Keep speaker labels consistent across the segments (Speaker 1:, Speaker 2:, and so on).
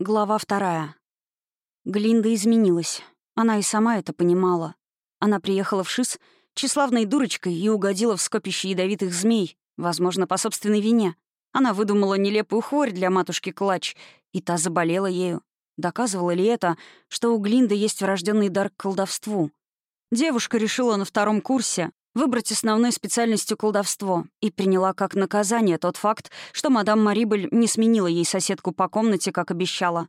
Speaker 1: Глава вторая. Глинда изменилась. Она и сама это понимала. Она приехала в ШИС тщеславной дурочкой и угодила в скопище ядовитых змей, возможно, по собственной вине. Она выдумала нелепую хворь для матушки Клач, и та заболела ею. Доказывало ли это, что у Глинды есть врожденный дар к колдовству? Девушка решила на втором курсе выбрать основной специальностью колдовство и приняла как наказание тот факт, что мадам Марибель не сменила ей соседку по комнате, как обещала.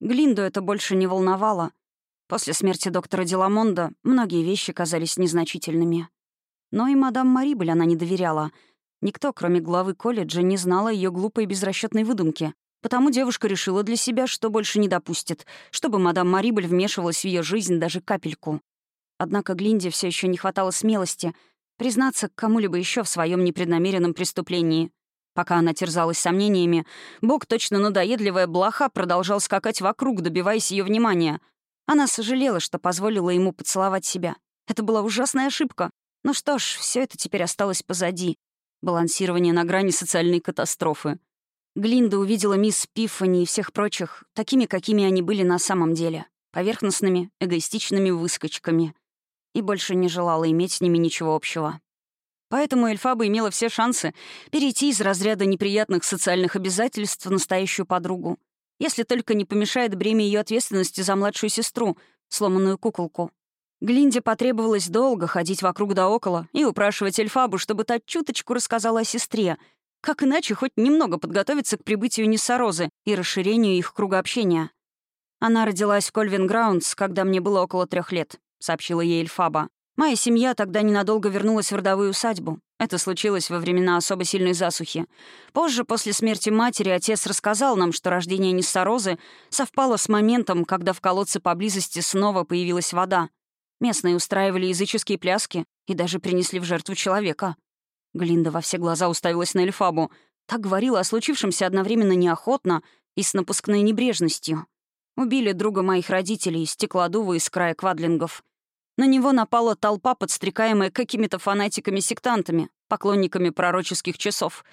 Speaker 1: Глинду это больше не волновало. После смерти доктора Деламонда многие вещи казались незначительными. Но и мадам Марибель она не доверяла. Никто, кроме главы колледжа, не знал о ее глупой безрасчетной выдумке. Потому девушка решила для себя, что больше не допустит, чтобы мадам Марибель вмешивалась в ее жизнь даже капельку. Однако Глинде все еще не хватало смелости признаться кому-либо еще в своем непреднамеренном преступлении. Пока она терзалась сомнениями, Бог, точно надоедливая блоха, продолжал скакать вокруг, добиваясь ее внимания. Она сожалела, что позволила ему поцеловать себя. Это была ужасная ошибка. Ну что ж, все это теперь осталось позади. Балансирование на грани социальной катастрофы. Глинда увидела мисс Пиффани и всех прочих, такими, какими они были на самом деле. Поверхностными, эгоистичными выскочками — и больше не желала иметь с ними ничего общего. Поэтому Эльфаба имела все шансы перейти из разряда неприятных социальных обязательств в настоящую подругу, если только не помешает бремя ее ответственности за младшую сестру, сломанную куколку. Глинде потребовалось долго ходить вокруг да около и упрашивать Эльфабу, чтобы та чуточку рассказала о сестре, как иначе хоть немного подготовиться к прибытию Ниссарозы и расширению их круга общения. Она родилась в Кольвин Граундс, когда мне было около трех лет. — сообщила ей Эльфаба. «Моя семья тогда ненадолго вернулась в родовую усадьбу. Это случилось во времена особо сильной засухи. Позже, после смерти матери, отец рассказал нам, что рождение Ниссарозы совпало с моментом, когда в колодце поблизости снова появилась вода. Местные устраивали языческие пляски и даже принесли в жертву человека». Глинда во все глаза уставилась на Эльфабу. Так говорила о случившемся одновременно неохотно и с напускной небрежностью. Убили друга моих родителей, стеклодува из края квадлингов. На него напала толпа, подстрекаемая какими-то фанатиками-сектантами, поклонниками пророческих часов.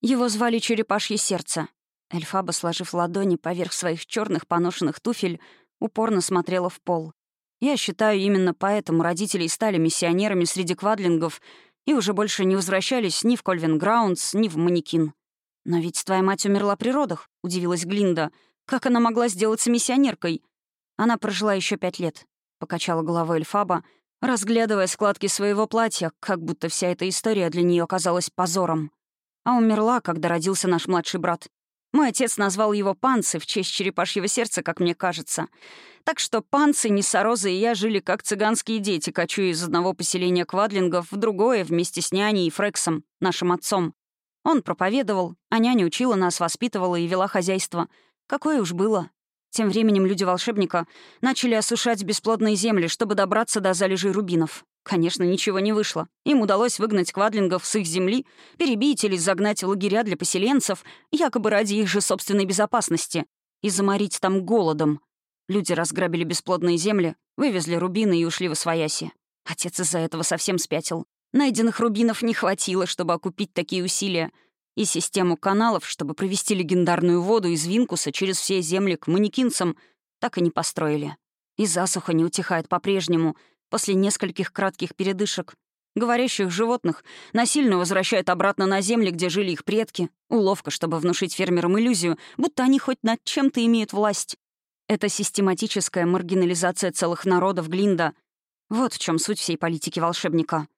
Speaker 1: Его звали Черепашье Сердце. Эльфаба, сложив ладони поверх своих черных поношенных туфель, упорно смотрела в пол. Я считаю, именно поэтому родители стали миссионерами среди квадлингов и уже больше не возвращались ни в Кольвин Граундс, ни в Манекин. «Но ведь твоя мать умерла при родах», — удивилась Глинда — как она могла сделаться миссионеркой? Она прожила еще пять лет, — покачала головой Эльфаба, разглядывая складки своего платья, как будто вся эта история для нее оказалась позором. А умерла, когда родился наш младший брат. Мой отец назвал его Панцы в честь черепашьего сердца, как мне кажется. Так что Панцы, Несороза и я жили как цыганские дети, кочуя из одного поселения квадлингов в другое вместе с няней и Фрексом, нашим отцом. Он проповедовал, а няня учила нас, воспитывала и вела хозяйство — Какое уж было. Тем временем люди волшебника начали осушать бесплодные земли, чтобы добраться до залежей рубинов. Конечно, ничего не вышло. Им удалось выгнать квадлингов с их земли, перебить или загнать в лагеря для поселенцев, якобы ради их же собственной безопасности, и заморить там голодом. Люди разграбили бесплодные земли, вывезли рубины и ушли в Освояси. Отец из-за этого совсем спятил. Найденных рубинов не хватило, чтобы окупить такие усилия — и систему каналов, чтобы провести легендарную воду из Винкуса через все земли к манекинцам, так и не построили. И засуха не утихает по-прежнему, после нескольких кратких передышек. Говорящих животных насильно возвращают обратно на земли, где жили их предки. Уловка, чтобы внушить фермерам иллюзию, будто они хоть над чем-то имеют власть. Это систематическая маргинализация целых народов Глинда. Вот в чем суть всей политики волшебника.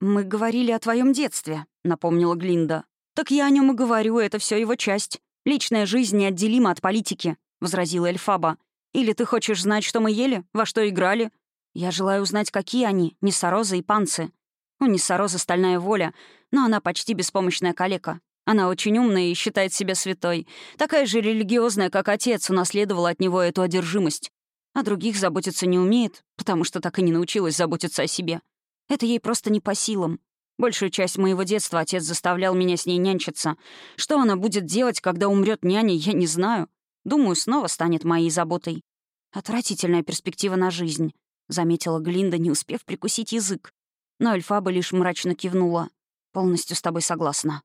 Speaker 1: «Мы говорили о твоем детстве», — напомнила Глинда. «Так я о нем и говорю, это все его часть. Личная жизнь неотделима от политики», — возразила Эльфаба. «Или ты хочешь знать, что мы ели, во что играли?» «Я желаю узнать, какие они, Ниссароза и Панцы. У Ниссароза стальная воля, но она почти беспомощная калека. Она очень умная и считает себя святой. Такая же религиозная, как отец, унаследовала от него эту одержимость. А других заботиться не умеет, потому что так и не научилась заботиться о себе. Это ей просто не по силам. Большую часть моего детства отец заставлял меня с ней нянчиться. Что она будет делать, когда умрет няня, я не знаю. Думаю, снова станет моей заботой. Отвратительная перспектива на жизнь, — заметила Глинда, не успев прикусить язык. Но Эльфаба лишь мрачно кивнула. Полностью с тобой согласна.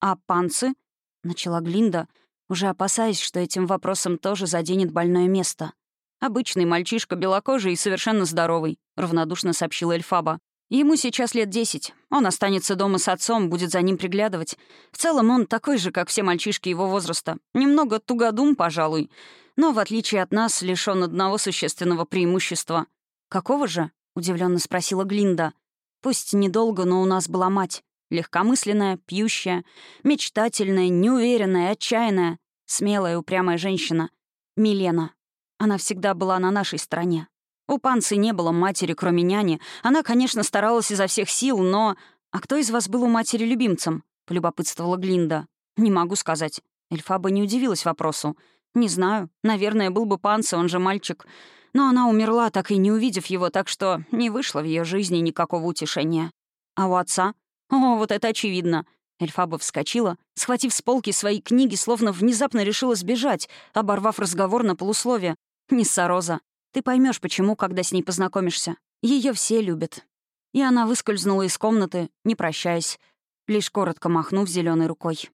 Speaker 1: А панцы? — начала Глинда, уже опасаясь, что этим вопросом тоже заденет больное место. «Обычный мальчишка, белокожий и совершенно здоровый», — равнодушно сообщила Эльфаба. «Ему сейчас лет десять. Он останется дома с отцом, будет за ним приглядывать. В целом он такой же, как все мальчишки его возраста. Немного тугодум, пожалуй. Но, в отличие от нас, лишён одного существенного преимущества. «Какого же?» — удивленно спросила Глинда. «Пусть недолго, но у нас была мать. Легкомысленная, пьющая, мечтательная, неуверенная, отчаянная, смелая, упрямая женщина. Милена. Она всегда была на нашей стороне. У Панцы не было матери, кроме няни. Она, конечно, старалась изо всех сил, но... «А кто из вас был у матери любимцем?» — полюбопытствовала Глинда. «Не могу сказать». Эльфаба не удивилась вопросу. «Не знаю. Наверное, был бы Панца, он же мальчик. Но она умерла, так и не увидев его, так что не вышло в ее жизни никакого утешения. А у отца? О, вот это очевидно. Эльфаба вскочила, схватив с полки свои книги, словно внезапно решила сбежать, оборвав разговор на полусловие. «Ниссароза, ты поймешь, почему, когда с ней познакомишься. Ее все любят». И она выскользнула из комнаты, не прощаясь, лишь коротко махнув зеленой рукой.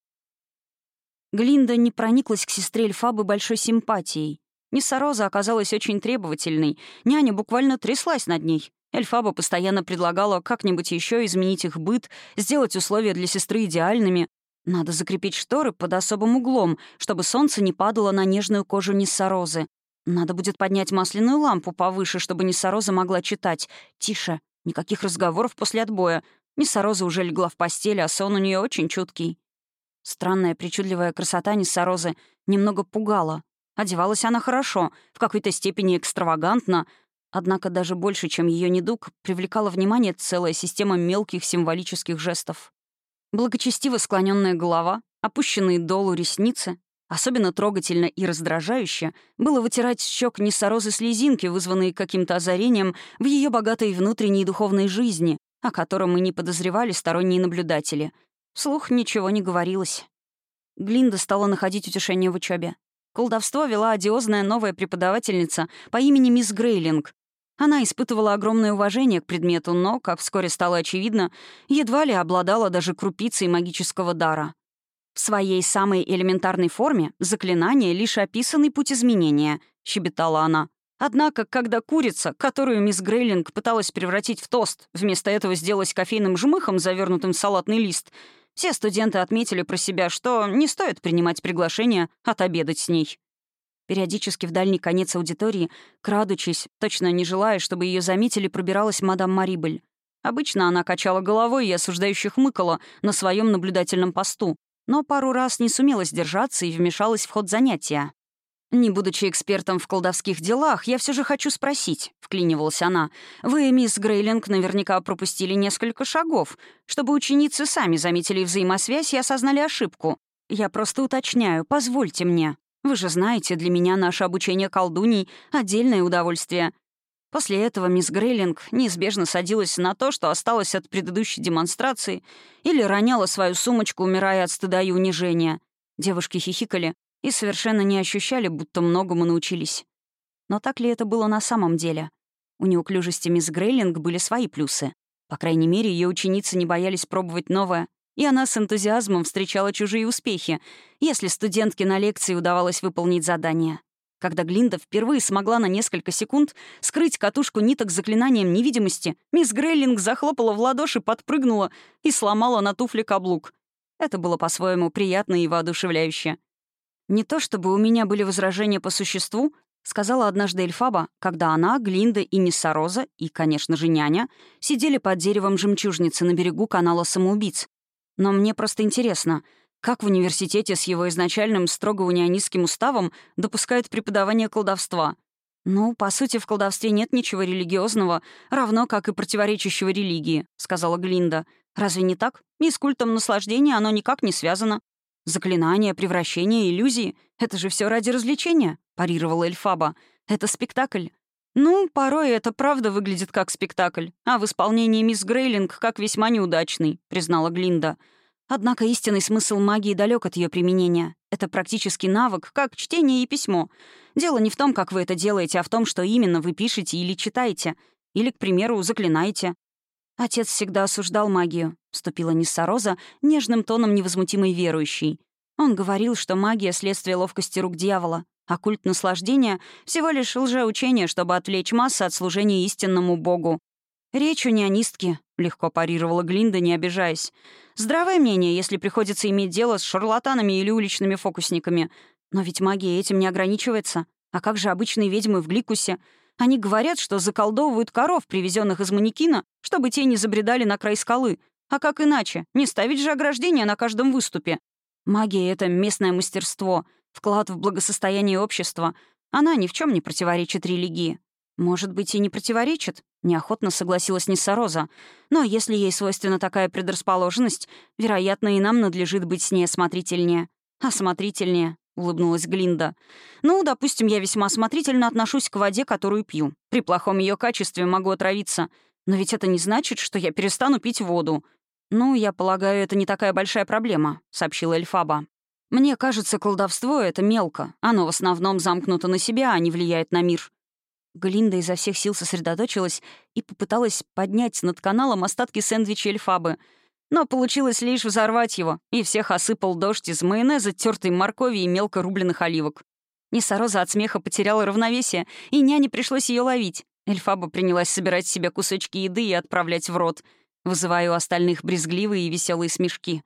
Speaker 1: Глинда не прониклась к сестре Эльфабы большой симпатией. Ниссароза оказалась очень требовательной. Няня буквально тряслась над ней. Эльфаба постоянно предлагала как-нибудь еще изменить их быт, сделать условия для сестры идеальными. Надо закрепить шторы под особым углом, чтобы солнце не падало на нежную кожу Ниссарозы. Надо будет поднять масляную лампу повыше, чтобы Ниссароза могла читать. Тише, никаких разговоров после отбоя. Ниссароза уже легла в постели, а сон у нее очень чуткий. Странная причудливая красота Ниссарозы немного пугала. Одевалась она хорошо, в какой-то степени экстравагантно, однако даже больше, чем ее недуг, привлекала внимание целая система мелких символических жестов. Благочестиво склоненная голова, опущенные долу ресницы, особенно трогательно и раздражающе было вытирать с щек несорозы слезинки, вызванные каким-то озарением в ее богатой внутренней духовной жизни, о котором мы не подозревали сторонние наблюдатели. Вслух ничего не говорилось. Глинда стала находить утешение в учебе. Колдовство вела одиозная новая преподавательница по имени мисс Грейлинг. Она испытывала огромное уважение к предмету, но, как вскоре стало очевидно, едва ли обладала даже крупицей магического дара. Своей самой элементарной форме заклинание — лишь описанный путь изменения, — щебетала она. Однако, когда курица, которую мисс Грейлинг пыталась превратить в тост, вместо этого сделалась кофейным жмыхом, завернутым в салатный лист — все студенты отметили про себя, что не стоит принимать приглашение отобедать с ней. Периодически в дальний конец аудитории, крадучись, точно не желая, чтобы ее заметили, пробиралась мадам Марибель. Обычно она качала головой и осуждающе хмыкала на своем наблюдательном посту, но пару раз не сумела сдержаться и вмешалась в ход занятия. «Не будучи экспертом в колдовских делах, я все же хочу спросить», — вклинивалась она. «Вы, мисс Грейлинг, наверняка пропустили несколько шагов, чтобы ученицы сами заметили взаимосвязь и осознали ошибку. Я просто уточняю, позвольте мне. Вы же знаете, для меня наше обучение колдуней — отдельное удовольствие». После этого мисс Грейлинг неизбежно садилась на то, что осталось от предыдущей демонстрации, или роняла свою сумочку, умирая от стыда и унижения. Девушки хихикали, и совершенно не ощущали, будто многому научились. Но так ли это было на самом деле? У неуклюжести мисс Грейлинг были свои плюсы. По крайней мере, ее ученицы не боялись пробовать новое, и она с энтузиазмом встречала чужие успехи, если студентке на лекции удавалось выполнить задание. Когда Глинда впервые смогла на несколько секунд скрыть катушку ниток заклинанием невидимости, мисс Грейлинг захлопала в ладоши, подпрыгнула и сломала на туфле каблук. Это было по-своему приятно и воодушевляюще. «Не то чтобы у меня были возражения по существу», — сказала однажды Эльфаба, когда она, Глинда и Ниссароза, и, конечно же, няня, сидели под деревом жемчужницы на берегу канала самоубийц. Но мне просто интересно, как в университете с его изначальным строго унионистским уставом допускают преподавание колдовства? «Ну, по сути, в колдовстве нет ничего религиозного, равно как и противоречащего религии», — сказала Глинда. «Разве не так? И с культом наслаждения оно никак не связано. Заклинания, превращения, иллюзии — это же все ради развлечения», — парировала Эльфаба. «Это спектакль». «Ну, порой это правда выглядит как спектакль, а в исполнении мисс Грейлинг как весьма неудачный», — признала Глинда. Однако истинный смысл магии далек от ее применения. Это практический навык, как чтение и письмо. Дело не в том, как вы это делаете, а в том, что именно вы пишете или читаете. Или, к примеру, заклинаете. Отец всегда осуждал магию, — вступила Ниссароза нежным тоном невозмутимой верующей. Он говорил, что магия — следствие ловкости рук дьявола, а культ наслаждения — всего лишь лжеучение, чтобы отвлечь массы от служения истинному богу. «Речь у неонистки», — легко парировала Глинда, не обижаясь. «Здравое мнение, если приходится иметь дело с шарлатанами или уличными фокусниками. Но ведь магия этим не ограничивается. А как же обычные ведьмы в Гликусе? Они говорят, что заколдовывают коров, привезенных из манекина, чтобы те не забредали на край скалы. А как иначе? Не ставить же ограждения на каждом выступе. Магия — это местное мастерство, вклад в благосостояние общества. Она ни в чем не противоречит религии. Может быть, и не противоречит? Неохотно согласилась Ниссароза. Но если ей свойственна такая предрасположенность, вероятно, и нам надлежит быть с ней осмотрительнее. Осмотрительнее, улыбнулась Глинда. «Ну, допустим, я весьма осмотрительно отношусь к воде, которую пью. При плохом ее качестве могу отравиться. Но ведь это не значит, что я перестану пить воду. «Ну, я полагаю, это не такая большая проблема», — сообщила Эльфаба. «Мне кажется, колдовство — это мелко. Оно в основном замкнуто на себя, а не влияет на мир». Глинда изо всех сил сосредоточилась и попыталась поднять над каналом остатки сэндвича Эльфабы. Но получилось лишь взорвать его, и всех осыпал дождь из майонеза, тертой моркови и мелко рубленых оливок. Несороза от смеха потеряла равновесие, и няне пришлось ее ловить. Эльфаба принялась собирать себе кусочки еды и отправлять в рот — вызывая у остальных брезгливые и веселые смешки.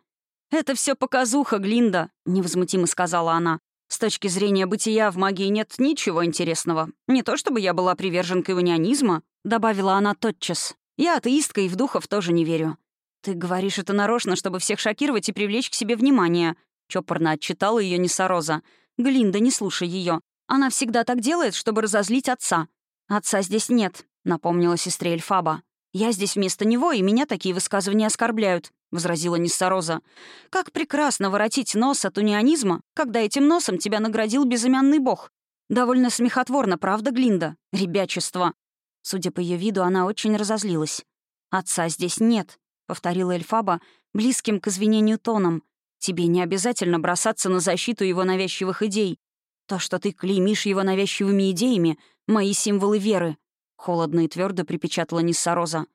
Speaker 1: «Это все показуха, Глинда», — невозмутимо сказала она. «С точки зрения бытия в магии нет ничего интересного. Не то чтобы я была приверженкой унионизма», — добавила она тотчас. «Я атеистка и в духов тоже не верю». «Ты говоришь это нарочно, чтобы всех шокировать и привлечь к себе внимание», — чопорно отчитала ее Несороза. «Глинда, не слушай ее. Она всегда так делает, чтобы разозлить отца». «Отца здесь нет», — напомнила сестре Эльфаба. «Я здесь вместо него, и меня такие высказывания оскорбляют», — возразила Ниссароза. «Как прекрасно воротить нос от унионизма, когда этим носом тебя наградил безымянный бог. Довольно смехотворно, правда, Глинда? Ребячество». Судя по ее виду, она очень разозлилась. «Отца здесь нет», — повторила Эльфаба, близким к извинению тоном. «Тебе не обязательно бросаться на защиту его навязчивых идей. То, что ты клеймишь его навязчивыми идеями — мои символы веры. Холодно и твердо припечатала Ниссароза.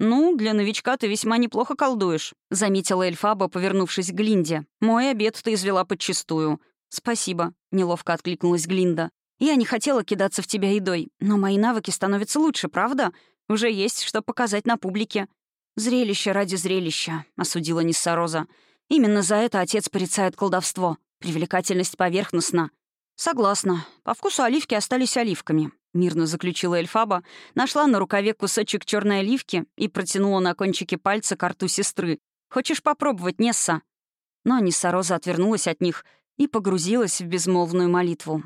Speaker 1: «Ну, для новичка ты весьма неплохо колдуешь», — заметила Эльфаба, повернувшись к Глинде. «Мой обед ты извела подчистую». «Спасибо», — неловко откликнулась Глинда. «Я не хотела кидаться в тебя едой, но мои навыки становятся лучше, правда? Уже есть что показать на публике». «Зрелище ради зрелища», — осудила Ниссароза. «Именно за это отец порицает колдовство. Привлекательность поверхностна». «Согласна. По вкусу оливки остались оливками. — мирно заключила Эльфаба, нашла на рукаве кусочек черной оливки и протянула на кончике пальца карту сестры. «Хочешь попробовать, Несса?» Но Несса Роза отвернулась от них и погрузилась в безмолвную молитву.